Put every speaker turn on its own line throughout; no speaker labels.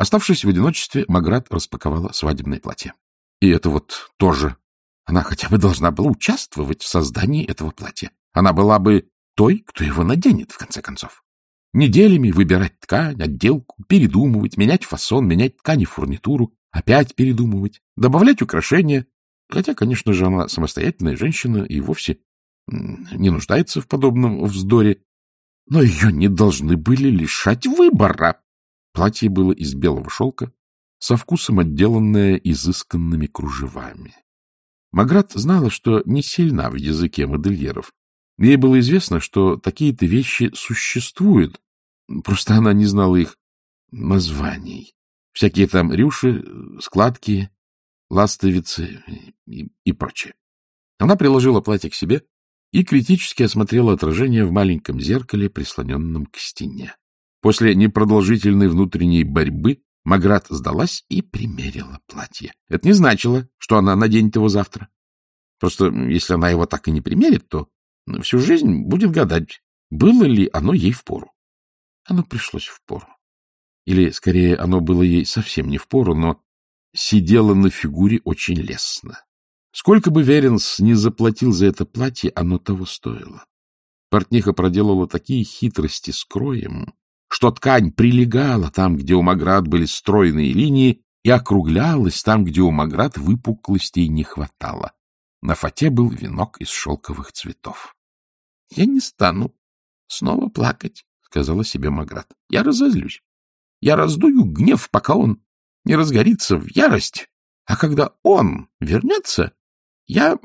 Оставшись в одиночестве, Маград распаковала свадебное платье. И это вот тоже. Она хотя бы должна была участвовать в создании этого платья. Она была бы той, кто его наденет, в конце концов. Неделями выбирать ткань, отделку, передумывать, менять фасон, менять ткань и фурнитуру, опять передумывать, добавлять украшения. Хотя, конечно же, она самостоятельная женщина и вовсе не нуждается в подобном вздоре. Но ее не должны были лишать выбора. Платье было из белого шелка, со вкусом отделанное изысканными кружевами. Маград знала, что не сильна в языке модельеров, Ей было известно, что такие-то вещи существуют, просто она не знала их названий. Всякие там рюши, складки, ластовицы и, и прочее. Она приложила платье к себе и критически осмотрела отражение в маленьком зеркале, прислоненном к стене. После непродолжительной внутренней борьбы Маград сдалась и примерила платье. Это не значило, что она наденет его завтра. Просто если она его так и не примерит, то всю жизнь будет гадать, было ли оно ей в пору. Оно пришлось в пору. Или, скорее, оно было ей совсем не в пору, но сидело на фигуре очень лестно. Сколько бы Веренс не заплатил за это платье, оно того стоило. Портниха проделала такие хитрости с кроем, что ткань прилегала там, где у Маград были стройные линии, и округлялась там, где у Маград выпуклостей не хватало. На фате был венок из шелковых цветов. — Я не стану снова плакать, — сказала себе Маград. — Я разозлюсь. Я раздую гнев, пока он не разгорится в ярость. А когда он вернется, я...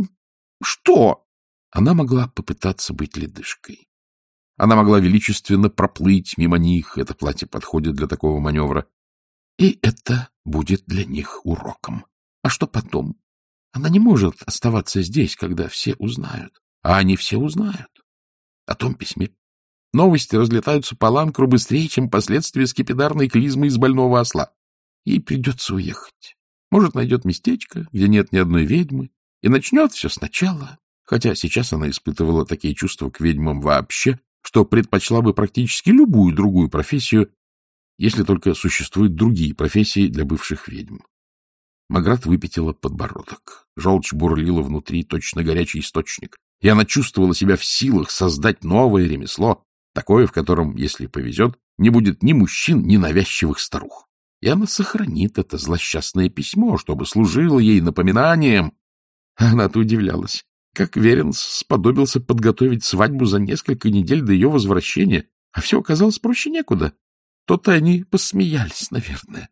Что? Она могла попытаться быть ледышкой. Она могла величественно проплыть мимо них, это платье подходит для такого маневра. И это будет для них уроком. А что потом? Она не может оставаться здесь, когда все узнают. А они все узнают. О том письме. Новости разлетаются по ланкру быстрее, чем последствия скипидарной клизмы из больного осла. Ей придется уехать. Может, найдет местечко, где нет ни одной ведьмы, и начнет все сначала. Хотя сейчас она испытывала такие чувства к ведьмам вообще, что предпочла бы практически любую другую профессию, если только существуют другие профессии для бывших ведьм. Маград выпятила подбородок. Желчь бурлила внутри, точно горячий источник. И она чувствовала себя в силах создать новое ремесло, такое, в котором, если повезет, не будет ни мужчин, ни навязчивых старух. И она сохранит это злосчастное письмо, чтобы служило ей напоминанием. Она-то удивлялась, как Веренс сподобился подготовить свадьбу за несколько недель до ее возвращения, а все оказалось проще некуда. То-то они посмеялись, наверное.